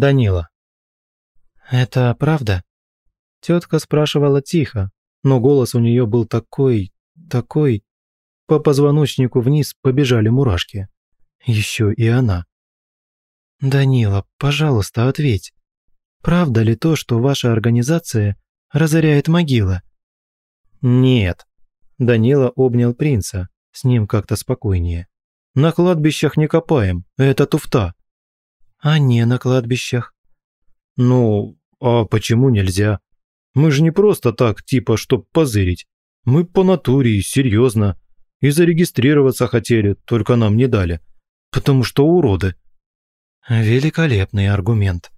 Данила. «Это правда?» Тетка спрашивала тихо, но голос у нее был такой, такой... По позвоночнику вниз побежали мурашки. Еще и она. «Данила, пожалуйста, ответь. Правда ли то, что ваша организация разоряет могилы? «Нет». Данила обнял принца, с ним как-то спокойнее. «На кладбищах не копаем, это туфта а не на кладбищах». «Ну, а почему нельзя? Мы же не просто так, типа, чтоб позырить. Мы по натуре, серьезно. И зарегистрироваться хотели, только нам не дали. Потому что уроды». «Великолепный аргумент».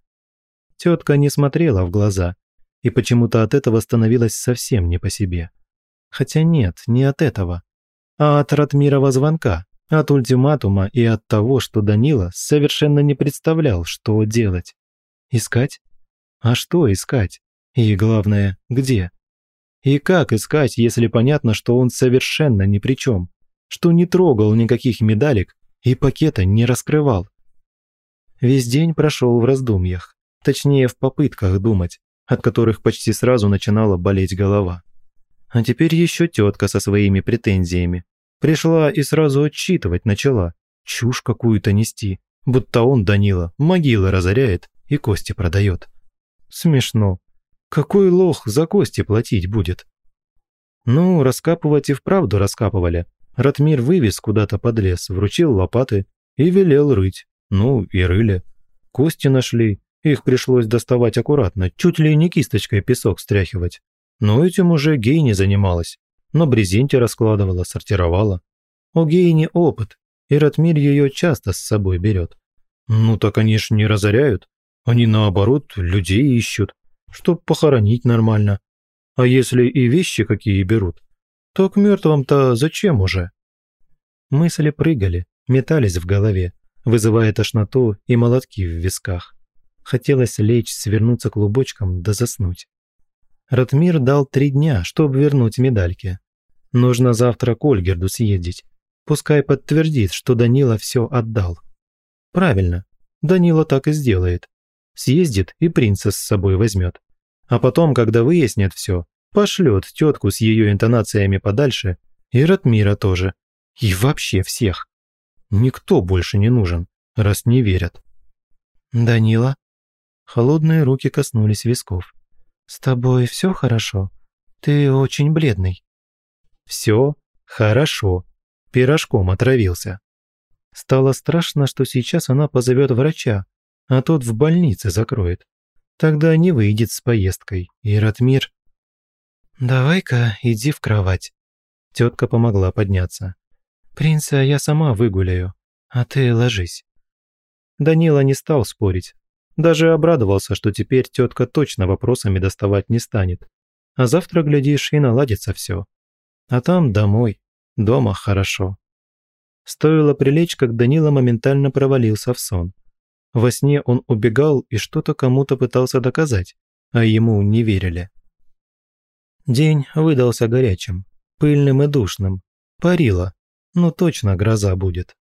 Тетка не смотрела в глаза, и почему-то от этого становилось совсем не по себе. Хотя нет, не от этого, а от Ратмирова звонка, от ультиматума и от того, что Данила совершенно не представлял, что делать. Искать? А что искать? И главное, где? И как искать, если понятно, что он совершенно ни при чем, что не трогал никаких медалек и пакета не раскрывал? Весь день прошел в раздумьях, точнее в попытках думать, от которых почти сразу начинала болеть голова. А теперь еще тетка со своими претензиями, Пришла и сразу отчитывать начала. Чушь какую-то нести. Будто он, Данила, могилы разоряет и кости продает. Смешно. Какой лох за кости платить будет? Ну, раскапывать и вправду раскапывали. Ратмир вывез куда-то под лес, вручил лопаты и велел рыть. Ну, и рыли. Кости нашли. Их пришлось доставать аккуратно, чуть ли не кисточкой песок стряхивать. Но этим уже гей не занималась на брезенте раскладывала, сортировала. У Гейни опыт, и Ратмир ее часто с собой берет. Ну-то, конечно, не разоряют. Они, наоборот, людей ищут, чтоб похоронить нормально. А если и вещи какие берут, то к мертвым-то зачем уже? Мысли прыгали, метались в голове, вызывая тошноту и молотки в висках. Хотелось лечь, свернуться клубочком да заснуть. Ратмир дал три дня, чтобы вернуть медальки. Нужно завтра к Ольгерду съездить. Пускай подтвердит, что Данила все отдал. Правильно, Данила так и сделает. Съездит и принца с собой возьмет. А потом, когда выяснят все, пошлет тетку с ее интонациями подальше и Ратмира тоже. И вообще всех. Никто больше не нужен, раз не верят. «Данила?» Холодные руки коснулись висков. «С тобой все хорошо? Ты очень бледный». Все хорошо. Пирожком отравился. Стало страшно, что сейчас она позовет врача, а тот в больнице закроет. Тогда не выйдет с поездкой, и Ратмир... «Давай-ка иди в кровать». Тетка помогла подняться. «Принца я сама выгуляю, а ты ложись». Данила не стал спорить. Даже обрадовался, что теперь тетка точно вопросами доставать не станет. А завтра, глядишь, и наладится все. А там домой. Дома хорошо. Стоило прилечь, как Данила моментально провалился в сон. Во сне он убегал и что-то кому-то пытался доказать, а ему не верили. День выдался горячим, пыльным и душным. Парило. Ну точно гроза будет.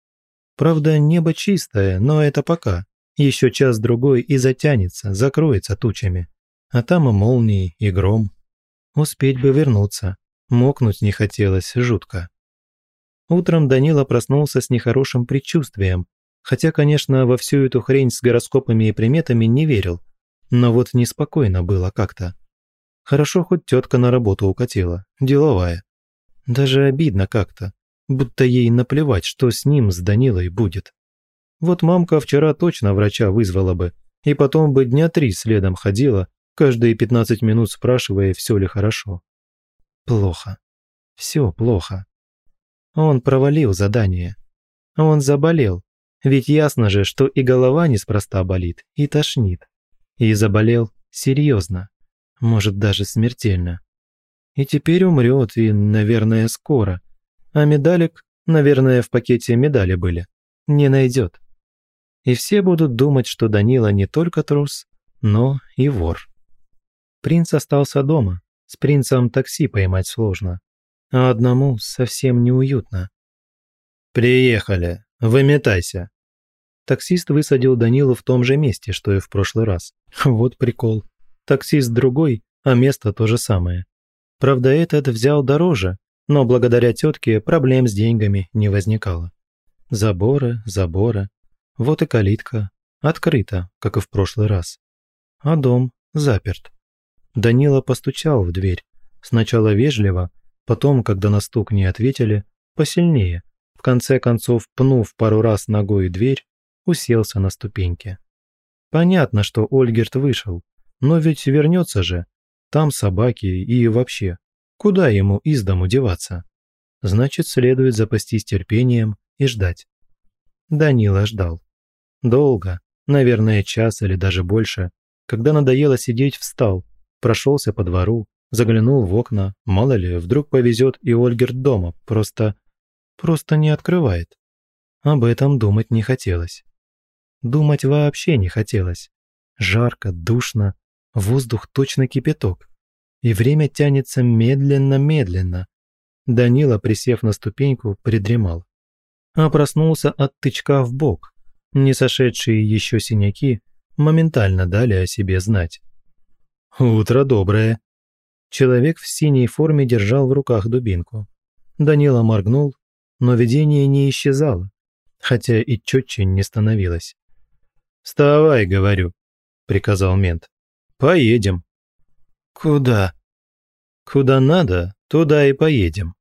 Правда, небо чистое, но это пока. Еще час-другой и затянется, закроется тучами. А там и молнии, и гром. Успеть бы вернуться. Мокнуть не хотелось жутко. Утром Данила проснулся с нехорошим предчувствием, хотя, конечно, во всю эту хрень с гороскопами и приметами не верил, но вот неспокойно было как-то. Хорошо, хоть тетка на работу укатила, деловая. Даже обидно как-то, будто ей наплевать, что с ним, с Данилой, будет. Вот мамка вчера точно врача вызвала бы, и потом бы дня три следом ходила, каждые 15 минут спрашивая, все ли хорошо. Плохо. Все плохо. Он провалил задание. Он заболел. Ведь ясно же, что и голова неспроста болит, и тошнит. И заболел серьезно. Может, даже смертельно. И теперь умрет, и, наверное, скоро. А медалик, наверное, в пакете медали были, не найдет. И все будут думать, что Данила не только трус, но и вор. Принц остался дома, с принцем такси поймать сложно. А одному совсем неуютно. «Приехали. Выметайся». Таксист высадил Данилу в том же месте, что и в прошлый раз. Вот прикол. Таксист другой, а место то же самое. Правда, этот взял дороже, но благодаря тетке проблем с деньгами не возникало. Заборы, заборы. Вот и калитка. Открыта, как и в прошлый раз. А дом заперт. Данила постучал в дверь, сначала вежливо, потом, когда на стук не ответили, посильнее, в конце концов, пнув пару раз ногой дверь, уселся на ступеньке. Понятно, что Ольгерт вышел, но ведь вернется же. Там собаки и вообще. Куда ему из дому деваться? Значит, следует запастись терпением и ждать. Данила ждал. Долго, наверное, час или даже больше. Когда надоело сидеть, встал, прошелся по двору, заглянул в окна. Мало ли, вдруг повезет и Ольгерт дома, просто... просто не открывает. Об этом думать не хотелось. Думать вообще не хотелось. Жарко, душно, воздух точно кипяток. И время тянется медленно-медленно. Данила, присев на ступеньку, придремал. А проснулся от тычка в бок. Не сошедшие еще синяки моментально дали о себе знать. «Утро доброе». Человек в синей форме держал в руках дубинку. Данила моргнул, но видение не исчезало, хотя и четче не становилось. «Вставай, — говорю», — приказал мент. «Поедем». «Куда?» «Куда надо, туда и поедем.